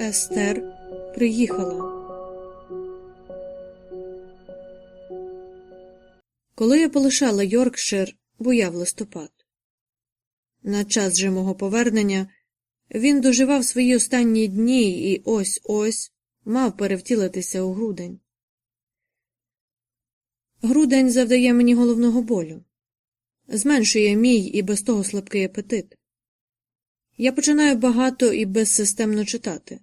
Естер приїхала. Коли я полишала Йоркшир, буяв листопад. На час же мого повернення він доживав свої останні дні і ось ось мав перевтілитися у грудень. Грудень завдає мені головного болю, зменшує мій і без того слабкий апетит. Я починаю багато і безсистемно читати.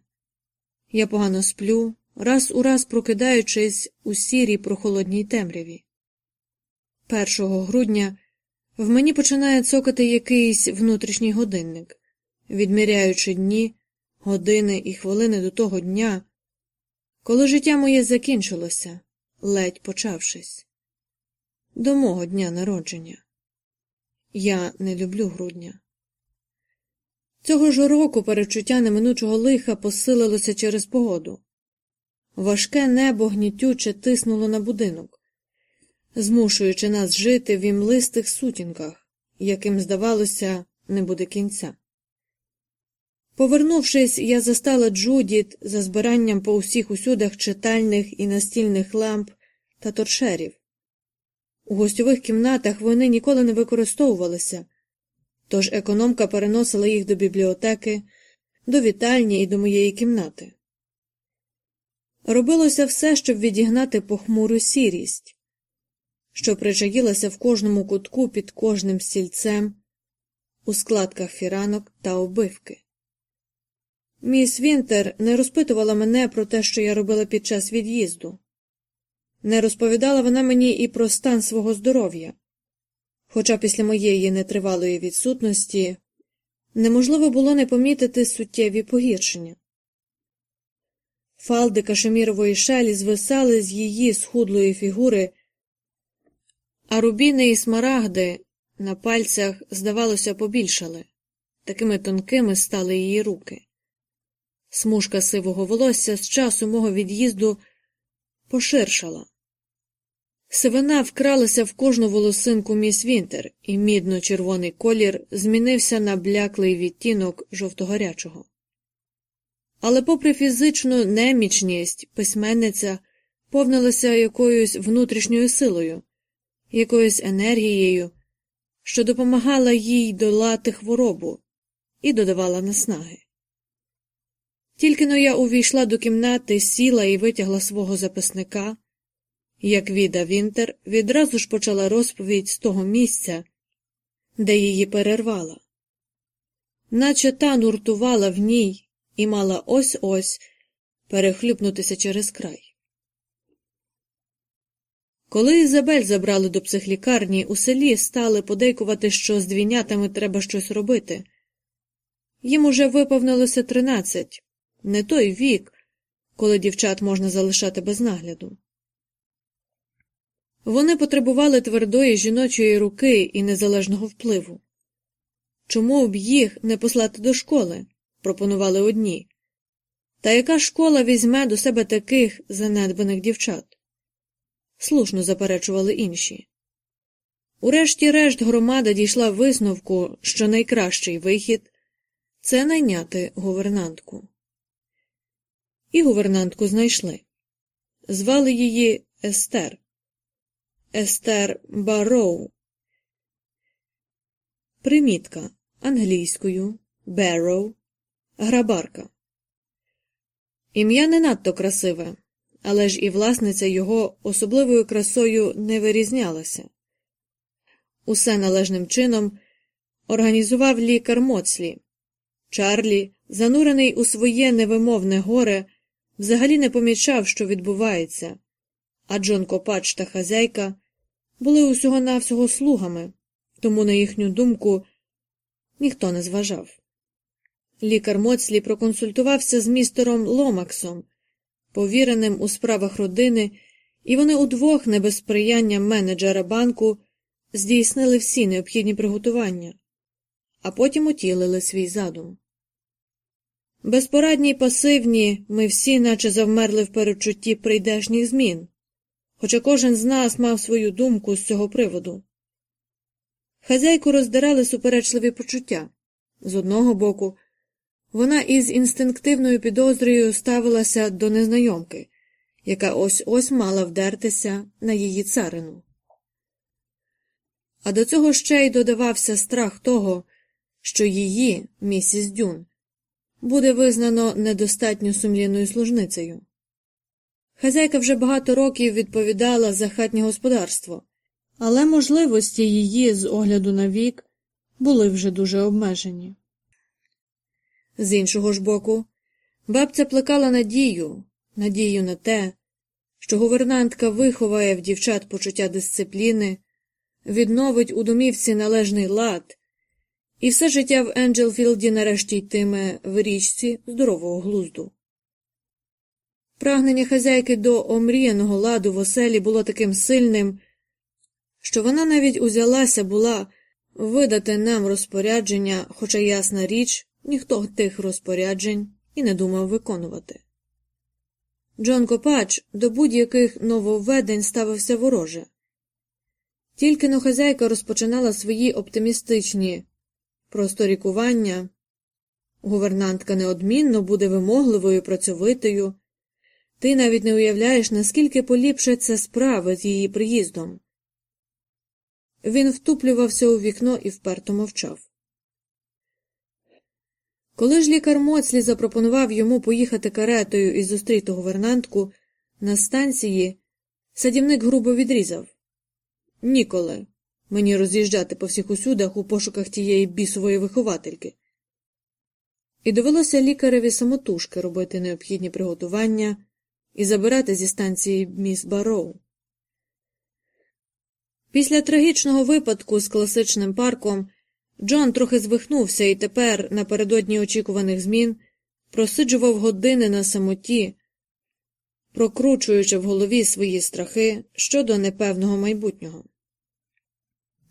Я погано сплю, раз у раз прокидаючись у сірій прохолодній темряві. Першого грудня в мені починає цокати якийсь внутрішній годинник, відміряючи дні, години і хвилини до того дня, коли життя моє закінчилося, ледь почавшись, до мого дня народження. Я не люблю грудня. Цього ж року перечуття неминучого лиха посилилося через погоду. Важке небо гнітюче тиснуло на будинок, змушуючи нас жити в імлистих сутінках, яким, здавалося, не буде кінця. Повернувшись, я застала Джудіт за збиранням по усіх усюдах читальних і настільних ламп та торшерів. У гостьових кімнатах вони ніколи не використовувалися, тож економка переносила їх до бібліотеки, до вітальні і до моєї кімнати. Робилося все, щоб відігнати похмуру сірість, що причаїлася в кожному кутку під кожним стільцем, у складках фіранок та оббивки. Міс Вінтер не розпитувала мене про те, що я робила під час від'їзду. Не розповідала вона мені і про стан свого здоров'я, хоча після моєї нетривалої відсутності неможливо було не помітити суттєві погіршення. Фалди кашемірової шалі звисали з її схудлої фігури, а рубіни і смарагди на пальцях, здавалося, побільшали, такими тонкими стали її руки. Смужка сивого волосся з часу мого від'їзду поширшала. Сивина вкралася в кожну волосинку міс Вінтер, і мідно-червоний колір змінився на бляклий відтінок жовтогарячого. Але, попри фізичну немічність, письменниця повнилася якоюсь внутрішньою силою, якоюсь енергією, що допомагала їй долати хворобу і додавала наснаги. Тільки но я увійшла до кімнати, сіла і витягла свого записника, як Віда Вінтер відразу ж почала розповідь з того місця, де її перервала, наче та нуртувала в ній і мала ось ось перехлюпнутися через край. Коли Ізабель забрали до психлікарні, у селі стали подейкувати, що з двійнятами треба щось робити. Їм уже виповнилося тринадцять, не той вік, коли дівчат можна залишати без нагляду. Вони потребували твердої жіночої руки і незалежного впливу. Чому б їх не послати до школи? пропонували одні. Та яка школа візьме до себе таких занедбаних дівчат? Слушно заперечували інші. Урешті-решт громада дійшла висновку, що найкращий вихід це найняти гувернантку. І гувернантку знайшли. Звали її Естер. Естер Барроу. Примітка англійською Barrow Грабарка. Ім'я не надто красиве, але ж і власниця його особливою красою не вирізнялася. Усе належним чином організував лікар Моцлі. Чарлі, занурений у своє невимовне горе, взагалі не помічав, що відбувається, а Джон Копач та хазяйка були усього навсього слугами, тому, на їхню думку, ніхто не зважав. Лікар Моцлі проконсультувався з містером Ломаксом, повіреним у справах родини, і вони удвох, не без сприяння менеджера банку, здійснили всі необхідні приготування, а потім утілили свій задум. Безпорадні й пасивні ми всі, наче завмерли в перечутті прийдешніх змін, хоча кожен з нас мав свою думку з цього приводу. Хазяйку роздирали суперечливі почуття. З одного боку, вона із інстинктивною підозрою ставилася до незнайомки, яка ось ось мала вдертися на її царину. А до цього ще й додавався страх того, що її, місіс Дюн, буде визнано недостатньо сумлінною служницею. Хазяйка вже багато років відповідала за хатнє господарство, але можливості її з огляду на вік були вже дуже обмежені. З іншого ж боку, бабця плекала надію, надію на те, що гувернантка виховає в дівчат почуття дисципліни, відновить у домівці належний лад, і все життя в Енджелфілді нарешті йтиме в річці здорового глузду. Прагнення хазяйки до омріяного ладу в оселі було таким сильним, що вона навіть узялася була видати нам розпорядження, хоча ясна річ, ніхто тих розпоряджень і не думав виконувати. Джон Копач до будь-яких нововведень ставився вороже. Тільки но хазяйка розпочинала свої оптимістичні просторікування, гувернантка неодмінно буде вимогливою, працьовитою. Ти навіть не уявляєш, наскільки поліпшаться справи з її приїздом. Він втуплювався у вікно і вперто мовчав. Коли ж лікар Моцлі запропонував йому поїхати каретою і зустріти гувернантку на станції, садівник грубо відрізав Ніколи. Мені роз'їжджати по всіх усюдах у пошуках тієї бісової виховательки. І довелося лікареві самотужки робити необхідні приготування і забирати зі станції міс Бароу. Після трагічного випадку з класичним парком Джон трохи звихнувся і тепер, напередодні очікуваних змін, просиджував години на самоті, прокручуючи в голові свої страхи щодо непевного майбутнього.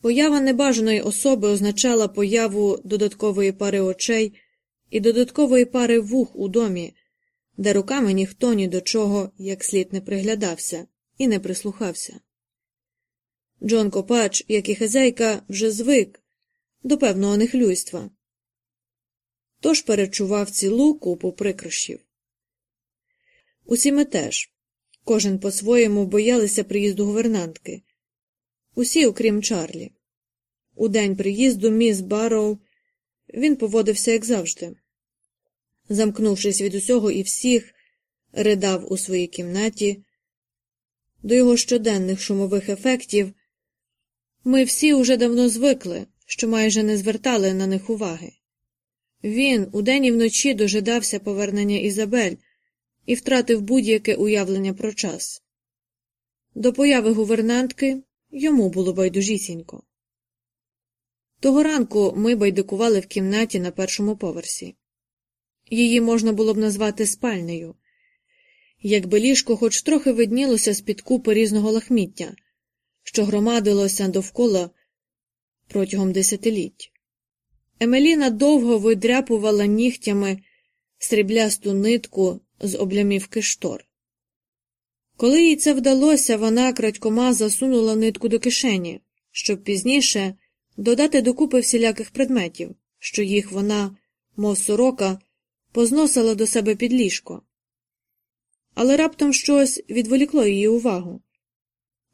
Поява небажаної особи означала появу додаткової пари очей і додаткової пари вух у домі, де руками ніхто ні до чого як слід не приглядався і не прислухався. Джон Копач, як і хазяйка, вже звик до певного нехлюйства, тож перечував цілу купу прикрощів. Усі ми теж, кожен по-своєму боялися приїзду гувернантки, усі, окрім Чарлі. У день приїзду міс Барроу він поводився, як завжди. Замкнувшись від усього і всіх, ридав у своїй кімнаті. До його щоденних шумових ефектів ми всі уже давно звикли, що майже не звертали на них уваги. Він удень і вночі дожидався повернення Ізабель і втратив будь-яке уявлення про час. До появи гувернантки йому було байдужісінько. Того ранку ми байдикували в кімнаті на першому поверсі. Її можна було б назвати спальнею, якби ліжко хоч трохи виднілося з під купи різного лахміття, що громадилося довкола протягом десятиліть. Емеліна довго видряпувала нігтями сріблясту нитку з облямівки штор. Коли їй це вдалося, вона крадькома засунула нитку до кишені, щоб пізніше додати докупи всіляких предметів, що їх вона, мов сорока, позносила до себе під ліжко. Але раптом щось відволікло її увагу.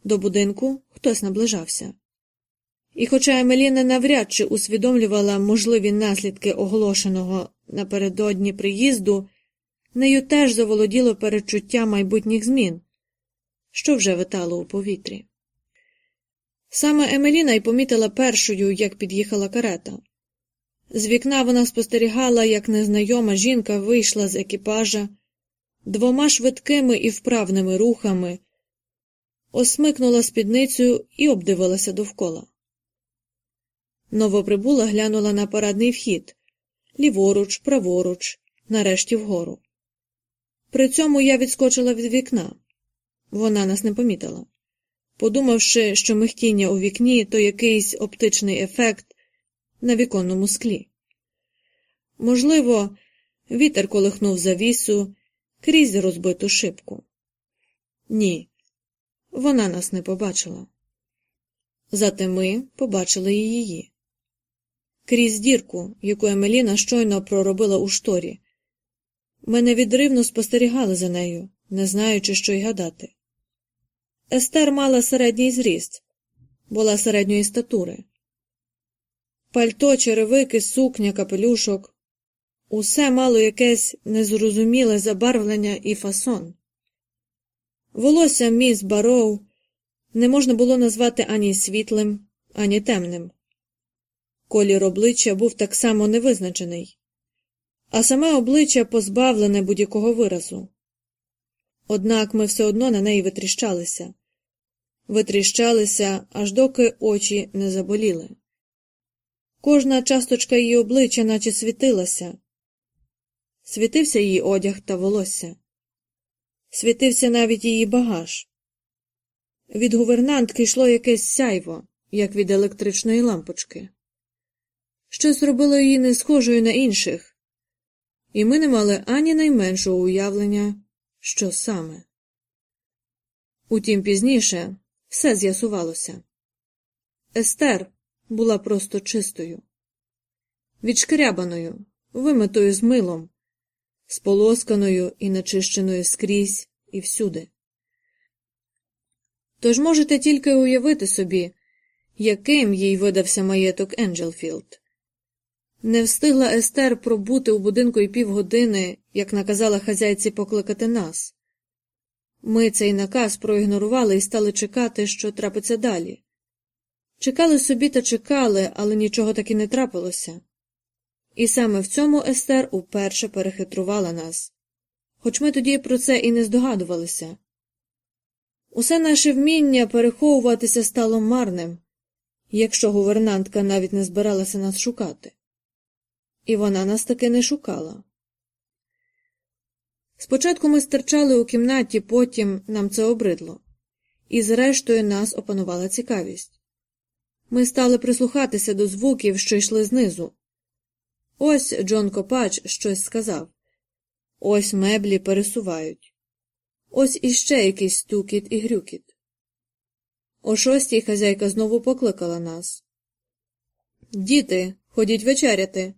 До будинку хтось наближався. І, хоча Емеліна навряд чи усвідомлювала можливі наслідки оголошеного напередодні приїзду, нею теж заволоділо передчуття майбутніх змін, що вже витало у повітрі. Саме Емеліна й помітила першою, як під'їхала карета. З вікна вона спостерігала, як незнайома жінка вийшла з екіпажа, двома швидкими і вправними рухами, осмикнула спідницю і обдивилася довкола. Новоприбула глянула на парадний вхід ліворуч, праворуч, нарешті вгору. При цьому я відскочила від вікна. Вона нас не помітила подумавши, що михтіння у вікні то якийсь оптичний ефект на віконному склі. Можливо, вітер колихнув завісу крізь розбиту шибку. Ні, вона нас не побачила. Зате ми побачили і її. Крізь дірку, яку Емеліна щойно проробила у шторі. Ми невідривно спостерігали за нею, не знаючи, що й гадати. Естер мала середній зріст, була середньої статури. Пальто, черевики, сукня, капелюшок усе мало якесь незрозуміле забарвлення і фасон. Волосся міс Бароу не можна було назвати ані світлим, ані темним. Колір обличчя був так само невизначений, а саме обличчя позбавлене будь-якого виразу. Однак ми все одно на неї витріщалися, витріщалися, аж доки очі не заболіли. Кожна часточка її обличчя наче світилася, світився її одяг та волосся, світився навіть її багаж. Від гувернантки йшло якесь сяйво, як від електричної лампочки. Щось зробило її не схожою на інших, і ми не мали ані найменшого уявлення, що саме. Утім пізніше все з'ясувалося. Естер була просто чистою, відшкрябаною, вимитою з милом, сполосканою і начищеною скрізь і всюди. Тож можете тільки уявити собі, яким їй видався маєток Енджелфілд. Не встигла Естер пробути у будинку й півгодини, як наказала хазяйці покликати нас. Ми цей наказ проігнорували і стали чекати, що трапиться далі. Чекали собі та чекали, але нічого таки не трапилося. І саме в цьому Естер уперше перехитрувала нас, хоч ми тоді про це і не здогадувалися. Усе наше вміння переховуватися стало марним, якщо гувернантка навіть не збиралася нас шукати. І вона нас таки не шукала. Спочатку ми стирчали у кімнаті, потім нам це обридло, і зрештою нас опанувала цікавість. Ми стали прислухатися до звуків, що йшли знизу. Ось Джон Копач щось сказав ось меблі пересувають. Ось іще якийсь стукіт і грюкіт. О шостій хазяйка знову покликала нас. Діти, ходіть вечеряти,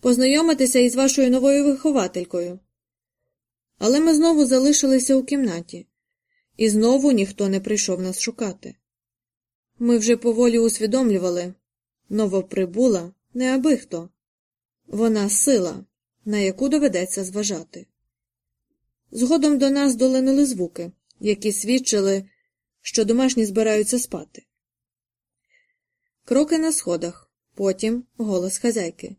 познайомитися із вашою новою вихователькою. Але ми знову залишилися у кімнаті, і знову ніхто не прийшов нас шукати. Ми вже поволі усвідомлювали новоприбула не аби хто. Вона сила, на яку доведеться зважати. Згодом до нас долинули звуки, які свідчили, що домашні збираються спати. Кроки на сходах, потім голос хазяйки.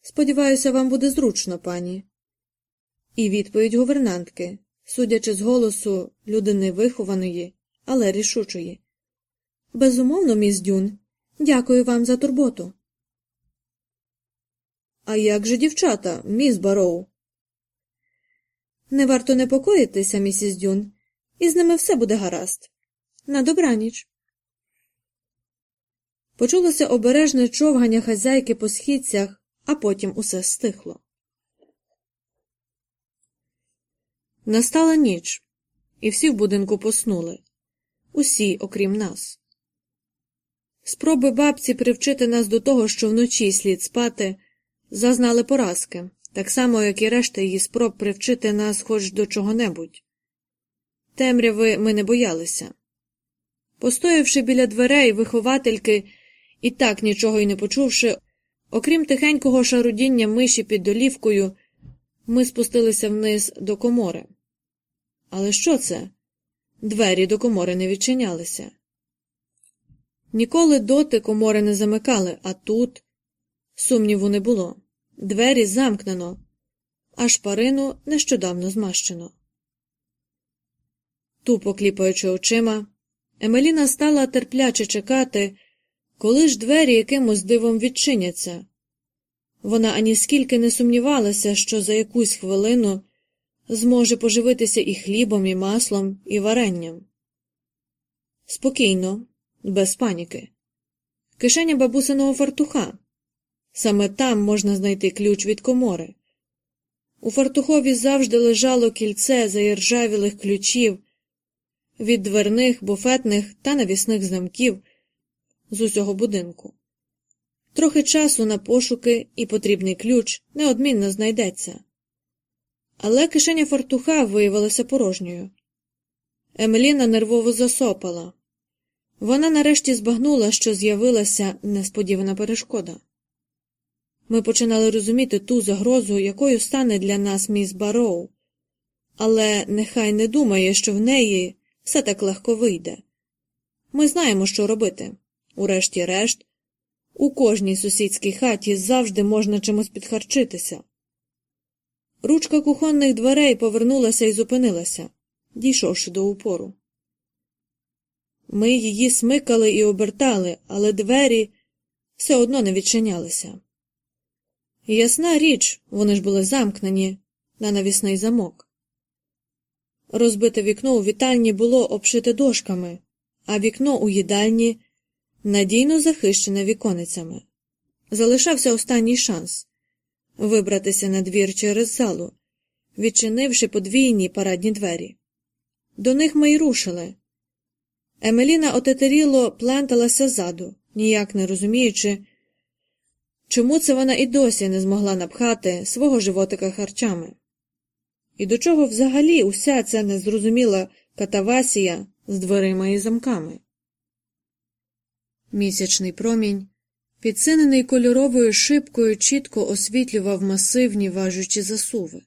Сподіваюся, вам буде зручно, пані. І відповідь гувернантки, судячи з голосу людини вихованої, але рішучої. Безумовно, міс Дюн, дякую вам за турботу. А як же дівчата, міс Бароу? Не варто непокоїтися, місіс Дюн, і з ними все буде гаразд. На добраніч. Почулося обережне човгання хазяйки по східцях, а потім усе стихло. Настала ніч, і всі в будинку поснули усі, окрім нас. Спроби бабці привчити нас до того, що вночі слід спати, зазнали поразки, так само, як і решта її спроб привчити нас хоч до чого-небудь. Темряви ми не боялися. Постоявши біля дверей виховательки і так нічого й не почувши, окрім тихенького шарудіння миші під долівкою, ми спустилися вниз до комори. Але що це? Двері до комори не відчинялися. Ніколи доти комори не замикали, а тут сумніву не було. Двері замкнено, а шпарину нещодавно змащено. Тупо кліпаючи очима, Емеліна стала терпляче чекати, коли ж двері якимось дивом відчиняться. Вона аніскільки не сумнівалася, що за якусь хвилину зможе поживитися і хлібом, і маслом, і варенням. Спокійно, без паніки. Кишеня бабусиного фартуха. Саме там можна знайти ключ від комори. У фартухові завжди лежало кільце заіржавілих ключів. від дверних, буфетних та навісних замків з усього будинку. Трохи часу на пошуки і потрібний ключ неодмінно знайдеться. Але кишеня фартуха виявилася порожньою. Емеліна нервово засопала. Вона нарешті збагнула, що з'явилася несподівана перешкода. Ми починали розуміти ту загрозу, якою стане для нас міс Бароу, але нехай не думає, що в неї все так легко вийде. Ми знаємо, що робити. Урешті-решт, у кожній сусідській хаті завжди можна чимось підхарчитися. Ручка кухонних дверей повернулася і зупинилася, дійшовши до упору. Ми її смикали і обертали, але двері все одно не відчинялися. Ясна річ, вони ж були замкнені на навісний замок. Розбите вікно у вітальні було обшите дошками, а вікно у їдальні надійно захищене віконицями. Залишався останній шанс вибратися на двір через залу, відчинивши подвійні парадні двері. До них ми й рушили. Емеліна отетеріло пленталася ззаду, ніяк не розуміючи, чому це вона і досі не змогла напхати свого животика харчами. І до чого взагалі уся ця незрозуміла катавасія з дверима і замками? Місячний промінь, підсинений кольоровою шибкою, чітко освітлював масивні важучі засуви.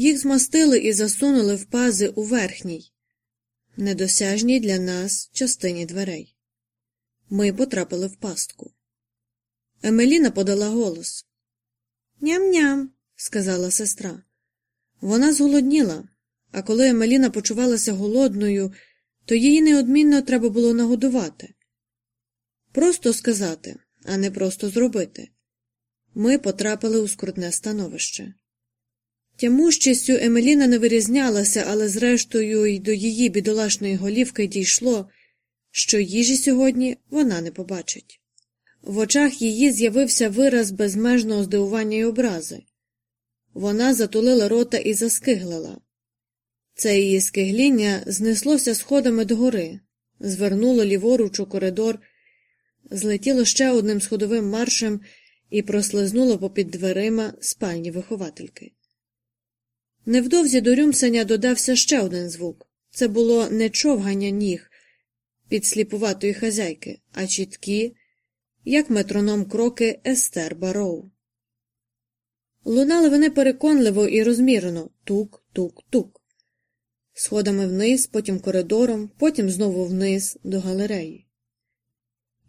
Їх змастили і засунули в пази у верхній, недосяжній для нас частині дверей. Ми потрапили в пастку. Емеліна подала голос. Ням-ням, сказала сестра. Вона зголодніла, а коли Емеліна почувалася голодною, то її неодмінно треба було нагодувати. Просто сказати, а не просто зробити. Ми потрапили у скрутне становище. Тямущістю Емеліна не вирізнялася, але зрештою й до її бідолашної голівки дійшло, що їжі сьогодні вона не побачить. В очах її з'явився вираз безмежного здивування й образи. Вона затулила рота і заскиглила. Це її скигління знеслося сходами догори, звернуло ліворуч у коридор, злетіло ще одним сходовим маршем і прослизнуло попід дверима спальні виховательки. Невдовзі до рюмсання додався ще один звук це було не човгання ніг підсліпуватої хазяйки, а чіткі, як метроном кроки Естер Бароу. Лунали вони переконливо і розмірено тук-тук-тук, сходами вниз, потім коридором, потім знову вниз до галереї.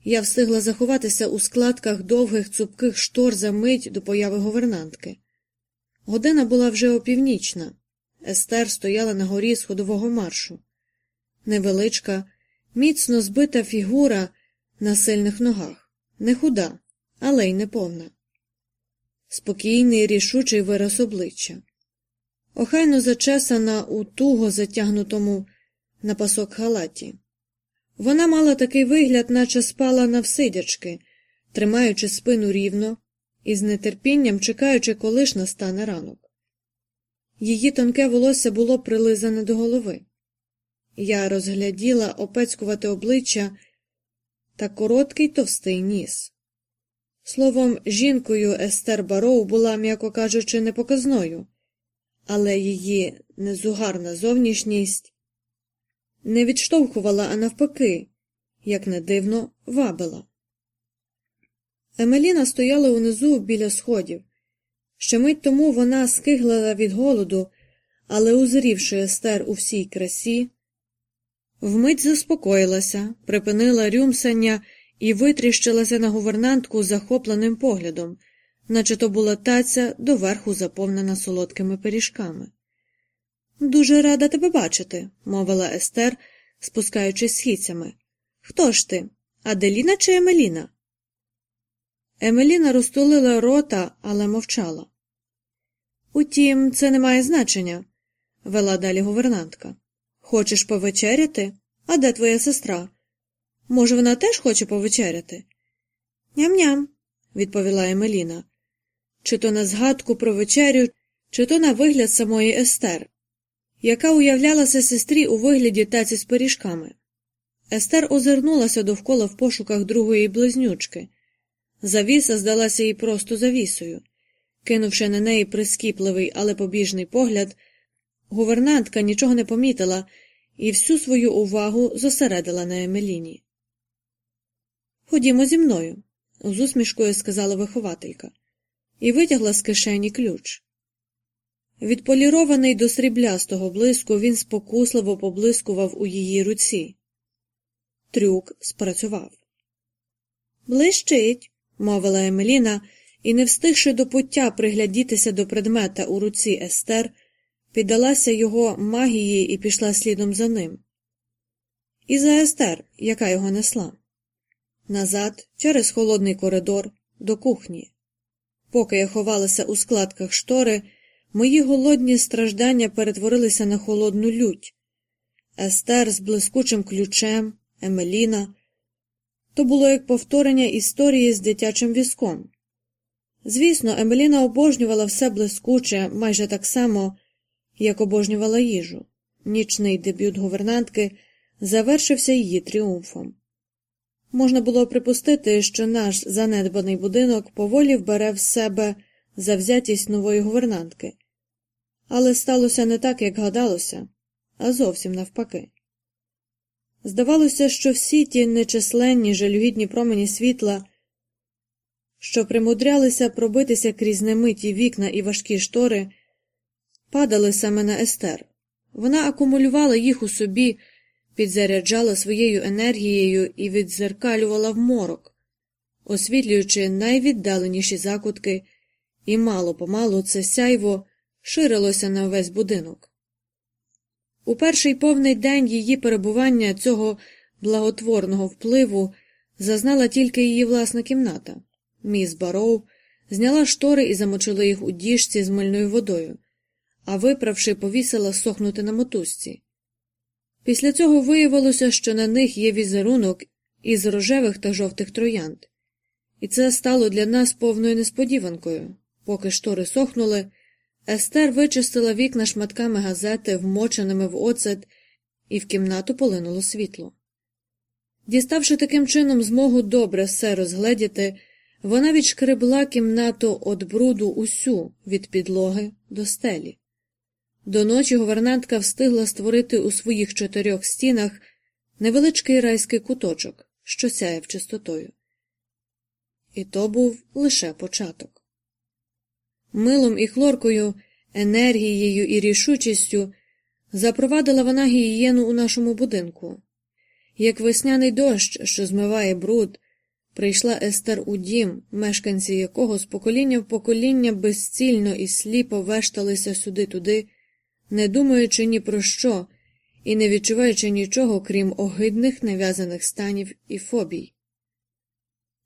Я встигла заховатися у складках довгих цупких штор за мить до появи говернантки. Година була вже опівнічна. Естер стояла на горі сходового маршу. Невеличка, міцно збита фігура на сильних ногах, не худа, але й не повна. Спокійний, рішучий вираз обличчя. Охайно зачесана у туго затягнутому на пасок халаті. Вона мала такий вигляд, наче спала навсидячки, тримаючи спину рівно, і з нетерпінням чекаючи, коли ж настане ранок. Її тонке волосся було прилизане до голови. Я розгляділа опецькувати обличчя та короткий товстий ніс. Словом, жінкою Естер Бароу була, м'яко кажучи, непоказною, але її незугарна зовнішність не відштовхувала, а навпаки, як не дивно, вабила. Емеліна стояла унизу біля сходів. Ще мить тому вона скиглила від голоду, але, узрівши Естер у всій красі, вмить заспокоїлася, припинила рюмсання і витріщилася на гувернантку захопленим поглядом, наче то була таця доверху заповнена солодкими пиріжками. Дуже рада тебе бачити, мовила Естер, спускаючись східцями. Хто ж ти? Аделіна чи Емеліна? Емеліна розтулила рота, але мовчала. Утім, це не має значення, вела далі гувернантка. Хочеш повечеряти? А де твоя сестра? Може, вона теж хоче повечеряти? Ням-ням, відповіла Емеліна. Чи то на згадку про вечерю, чи то на вигляд самої Естер. яка уявлялася сестрі у вигляді таці з пиріжками. Естер озирнулася довкола в пошуках другої близнючки. Завіса здалася їй просто завісою. Кинувши на неї прискіпливий, але побіжний погляд, гувернантка нічого не помітила і всю свою увагу зосередила на Емеліні. Ходімо зі мною, з усмішкою сказала вихователька, і витягла з кишені ключ. Відполірований до сріблястого блиску, він спокусливо поблискував у її руці. Трюк спрацював. Блищить, мовила Емеліна, і, не встигши до пуття приглядітися до предмета у руці Естер, піддалася його магії і пішла слідом за ним. І за Естер, яка його несла. Назад, через холодний коридор, до кухні. Поки я ховалася у складках штори, мої голодні страждання перетворилися на холодну лють. Естер з блискучим ключем, Емеліна. То було як повторення історії з дитячим візком. Звісно, Емеліна обожнювала все блискуче майже так само, як обожнювала їжу. Нічний дебют гувернантки завершився її тріумфом. Можна було припустити, що наш занедбаний будинок поволі вбере в себе завзятість нової гувернантки, але сталося не так, як гадалося, а зовсім навпаки. Здавалося, що всі ті нечисленні жалюгідні промені світла, що примудрялися пробитися крізь немиті вікна і важкі штори, падали саме на Естер. Вона акумулювала їх у собі, підзаряджала своєю енергією і відзеркалювала в морок, освітлюючи найвіддаленіші закутки, і мало помалу це сяйво ширилося на весь будинок. У перший повний день її перебування цього благотворного впливу зазнала тільки її власна кімната. Міс Бароу зняла штори і замочила їх у діжці з мильною водою, а виправши, повісила сохнути на мотузці. Після цього виявилося, що на них є візерунок із рожевих та жовтих троянд, і це стало для нас повною несподіванкою. Поки штори сохнули, Естер вичистила вікна шматками газети, вмоченими в оцет, і в кімнату полинуло світло. Діставши таким чином змогу добре все розгледіти, вона відшкребла кімнату від бруду усю від підлоги до стелі. До ночі гувернантка встигла створити у своїх чотирьох стінах невеличкий райський куточок, що сяяв чистотою. І то був лише початок. Милом і хлоркою, енергією і рішучістю запровадила вона гігієну у нашому будинку. Як весняний дощ, що змиває бруд, прийшла Естер у дім, мешканці якого з покоління в покоління безцільно і сліпо вешталися сюди-туди, не думаючи ні про що і не відчуваючи нічого, крім огидних нав'язаних станів і фобій.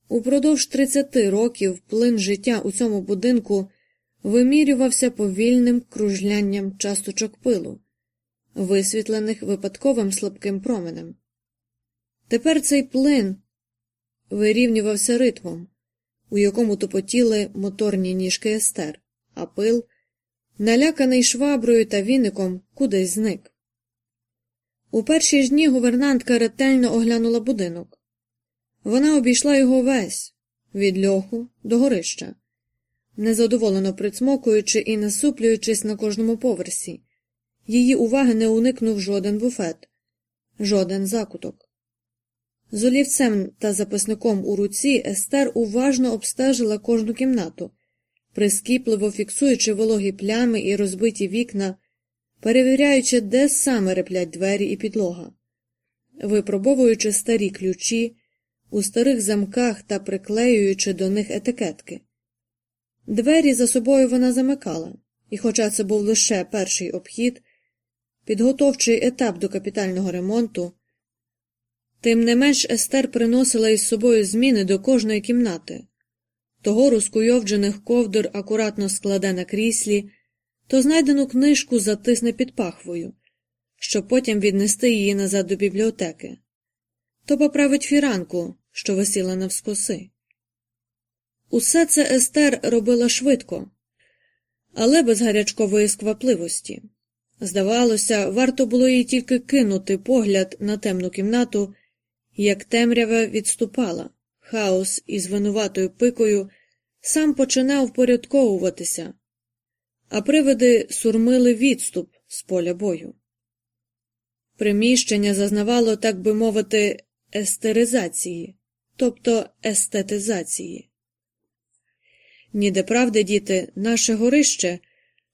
Упродовж 30 років плин життя у цьому будинку вимірювався повільним кружлянням часточок пилу, висвітлених випадковим слабким променем. Тепер цей плин вирівнювався ритмом, у якому тупотіли моторні ніжки естер, а пил, наляканий шваброю та віником, кудись зник. У перші ж дні гувернантка ретельно оглянула будинок. Вона обійшла його весь від льоху до горища незадоволено прицмокуючи і насуплюючись на кожному поверсі. Її уваги не уникнув жоден буфет, жоден закуток. З олівцем та записником у руці Естер уважно обстежила кожну кімнату, прискіпливо фіксуючи вологі плями і розбиті вікна, перевіряючи, де саме реплять двері і підлога, випробовуючи старі ключі у старих замках та приклеюючи до них етикетки. Двері за собою вона замикала, і, хоча це був лише перший обхід, підготовчий етап до капітального ремонту, тим не менш Естер приносила із собою зміни до кожної кімнати того розкуйовджених ковдор акуратно складе на кріслі, то знайдену книжку затисне під пахвою, щоб потім віднести її назад до бібліотеки, то поправить фіранку, що висіла навскоси. Усе це Естер робила швидко, але без гарячкової сквапливості. Здавалося, варто було їй тільки кинути погляд на темну кімнату, як темрява відступала, хаос із винуватою пикою сам починав впорядковуватися, а привиди сурмили відступ з поля бою. Приміщення зазнавало, так би мовити, естеризації, тобто естетизації. Ніде правди, діти, наше горище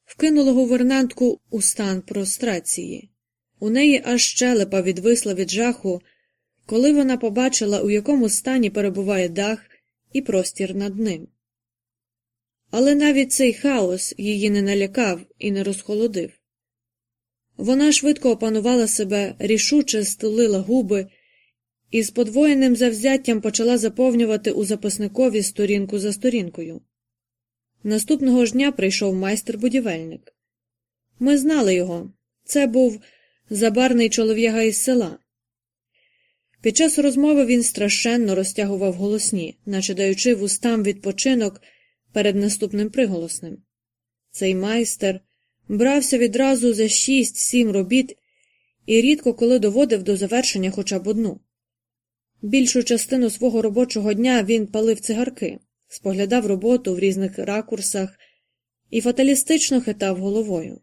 вкинуло гувернантку у стан прострації. У неї аж щелепа відвисла від жаху, коли вона побачила, у якому стані перебуває дах і простір над ним. Але навіть цей хаос її не налякав і не розхолодив. Вона швидко опанувала себе, рішуче стулила губи і з подвоєним завзяттям почала заповнювати у записникові сторінку за сторінкою. Наступного ж дня прийшов майстер-будівельник. Ми знали його це був забарний чолов'яга із села. Під час розмови він страшенно розтягував голосні, наче даючи вустам відпочинок перед наступним приголосним. Цей майстер брався відразу за шість-сім робіт і рідко коли доводив до завершення хоча б одну. Більшу частину свого робочого дня він палив цигарки, споглядав роботу в різних ракурсах і фаталістично хитав головою.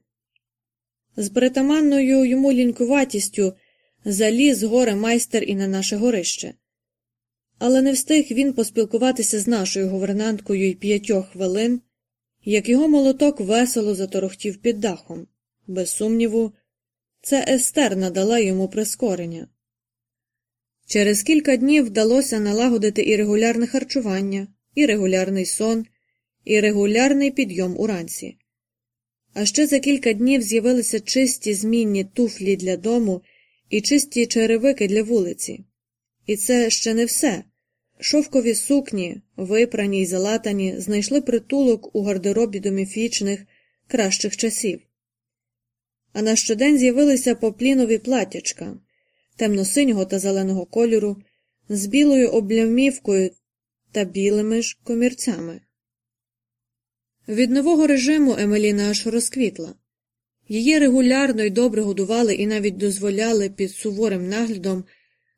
З притаманною йому лінькуватістю заліз горе майстер і на наше горище. Але не встиг він поспілкуватися з нашою гувернанткою й п'ятьох хвилин, як його молоток весело заторохтів під дахом. Без сумніву, це Естер надала йому прискорення. Через кілька днів вдалося налагодити і регулярне харчування, і регулярний сон, і регулярний підйом уранці. А ще за кілька днів з'явилися чисті змінні туфлі для дому і чисті черевики для вулиці. І це ще не все. Шовкові сукні, випрані й залатані, знайшли притулок у гардеробі доміфічних кращих часів. А на щодень з'явилися поплінові платячка темно-синього та зеленого кольору, з білою облямівкою та білими ж комірцями. Від нового режиму Емеліна аж розквітла. Її регулярно й добре годували і навіть дозволяли під суворим наглядом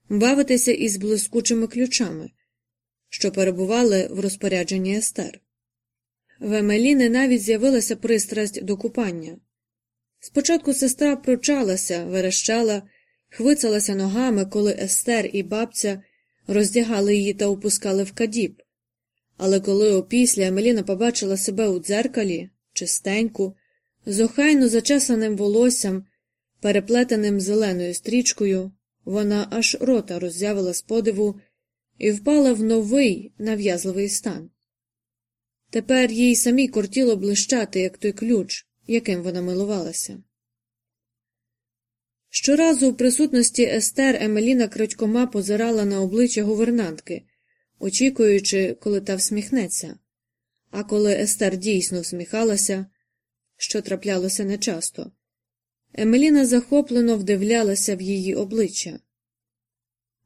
бавитися із блискучими ключами, що перебували в розпорядженні Естер. В Емеліни навіть з'явилася пристрасть до купання. Спочатку сестра пручалася, верещала, хвицалася ногами, коли Естер і бабця роздягали її та опускали в кадіб. Але коли опісля Емеліна побачила себе у дзеркалі, чистеньку, з охайно зачесаним волоссям, переплетеним зеленою стрічкою, вона аж рота роззявила з подиву і впала в новий нав'язливий стан. Тепер їй самій кортіло блищати, як той ключ, яким вона милувалася. Щоразу у присутності Естер Емеліна крадькома позирала на обличчя гувернантки, очікуючи, коли та всміхнеться, а коли Естер дійсно всміхалася, що траплялося нечасто, Емеліна захоплено вдивлялася в її обличчя.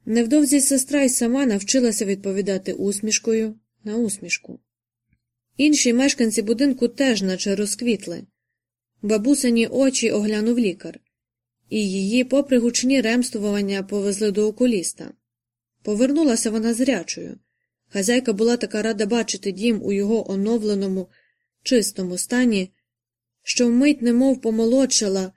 Невдовзі сестра й сама навчилася відповідати усмішкою на усмішку. Інші мешканці будинку теж наче розквітли. Бабусині очі оглянув лікар, і її, попри гучні ремствування, повезли до окуліста. Повернулася вона зрячою. Хазяйка була така рада бачити дім у його оновленому, чистому стані, що вмить немов помолодшала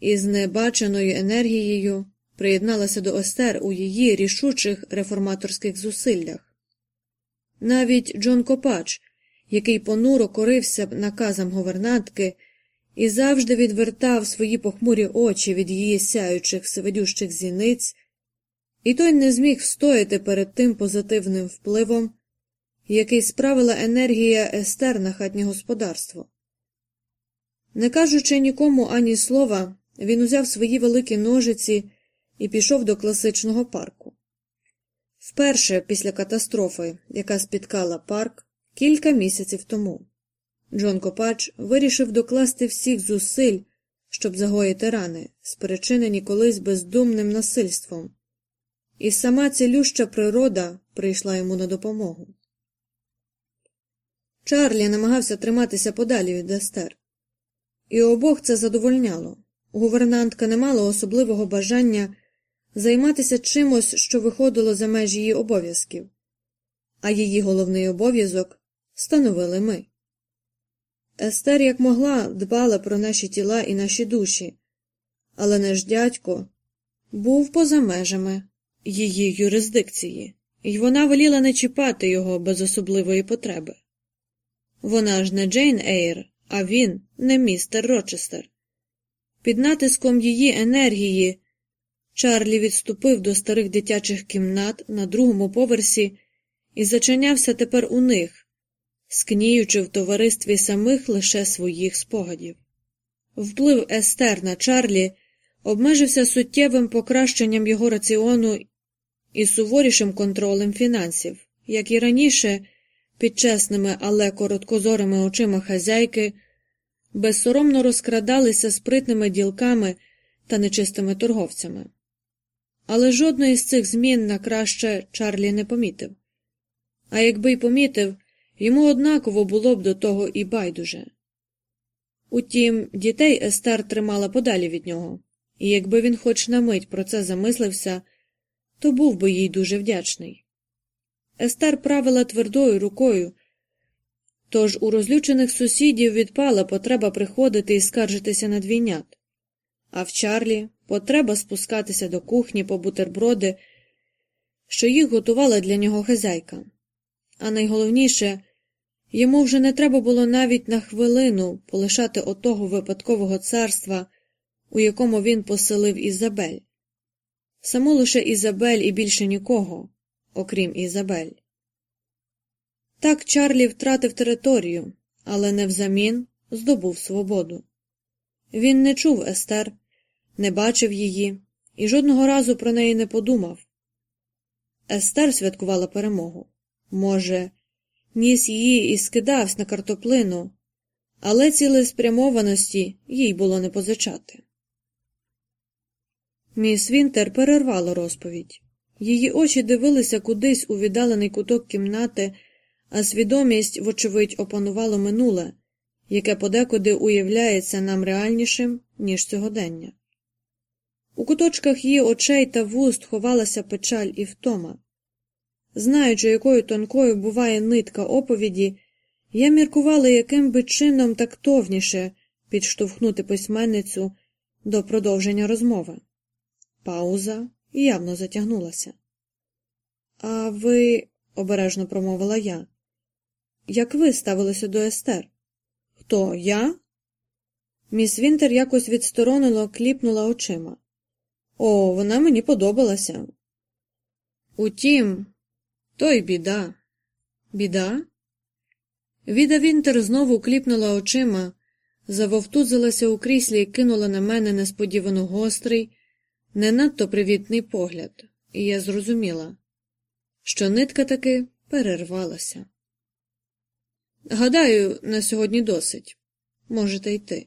і з небаченою енергією приєдналася до Естер у її рішучих реформаторських зусиллях. Навіть Джон Копач, який понуро корився наказам говернантки і завжди відвертав свої похмурі очі від її сяючих сведющих зіниць, і той не зміг встояти перед тим позитивним впливом, який справила енергія Естер на хатнє господарство. Не кажучи нікому ані слова, він узяв свої великі ножиці і пішов до класичного парку. Вперше після катастрофи, яка спіткала парк, кілька місяців тому. Джон Копач вирішив докласти всіх зусиль, щоб загоїти рани, спричинені колись бездумним насильством, і сама цілюща природа прийшла йому на допомогу. Чарлі намагався триматися подалі від Естер, і обох це задовольняло. гувернантка не мала особливого бажання займатися чимось, що виходило за межі її обов'язків, а її головний обов'язок становили ми. Естер, як могла, дбала про наші тіла і наші душі, але наш дядько був поза межами її юрисдикції, і вона воліла не чіпати його без особливої потреби. Вона ж не Джейн Ейр, а він не містер Рочестер. Під натиском її енергії Чарлі відступив до старих дитячих кімнат на другому поверсі і зачинявся тепер у них, скніючи в товаристві самих лише своїх спогадів. Вплив Естер на Чарлі обмежився суттєвим покращенням його раціону і суворішим контролем фінансів, як і раніше, під чесними, але короткозорими очима хазяйки, безсоромно розкрадалися спритними ділками та нечистими торговцями. Але жодної з цих змін на краще Чарлі не помітив. А якби й помітив, йому однаково було б до того і байдуже. Утім, дітей Естер тримала подалі від нього, і якби він хоч на мить про це замислився, то був би їй дуже вдячний. Естер правила твердою рукою, тож у розлючених сусідів відпала потреба приходити і скаржитися на двійнят, а в Чарлі потреба спускатися до кухні по бутерброди, що їх готувала для нього хазяйка. А найголовніше, йому вже не треба було навіть на хвилину полишати отого випадкового царства, у якому він поселив Ізабель. Саму лише Ізабель і більше нікого, окрім Ізабель. Так Чарлі втратив територію, але не взамін здобув свободу. Він не чув Естер, не бачив її і жодного разу про неї не подумав. Естер святкувала перемогу. Може, ніс її і скидався на картоплину, але цілеспрямованості їй було не позичати. Міс Вінтер перервала розповідь. Її очі дивилися кудись у віддалений куток кімнати, а свідомість, вочевидь, опанувало минуле, яке подекуди уявляється нам реальнішим, ніж сьогодення. У куточках її очей та вуст ховалася печаль і втома. Знаючи, якою тонкою буває нитка оповіді, я міркувала, яким би чином тактовніше підштовхнути письменницю до продовження розмови. Пауза явно затягнулася. А ви, обережно промовила я, як ви ставилися до Естер? Хто я? Міс Вінтер якось відсторонено кліпнула очима. О, вона мені подобалася. Утім, то й біда. Біда? Віда Вінтер знову кліпнула очима, завовтузилася у кріслі і кинула на мене несподівано гострий, не надто привітний погляд, і я зрозуміла, що нитка таки перервалася. Гадаю, на сьогодні досить. Можете йти.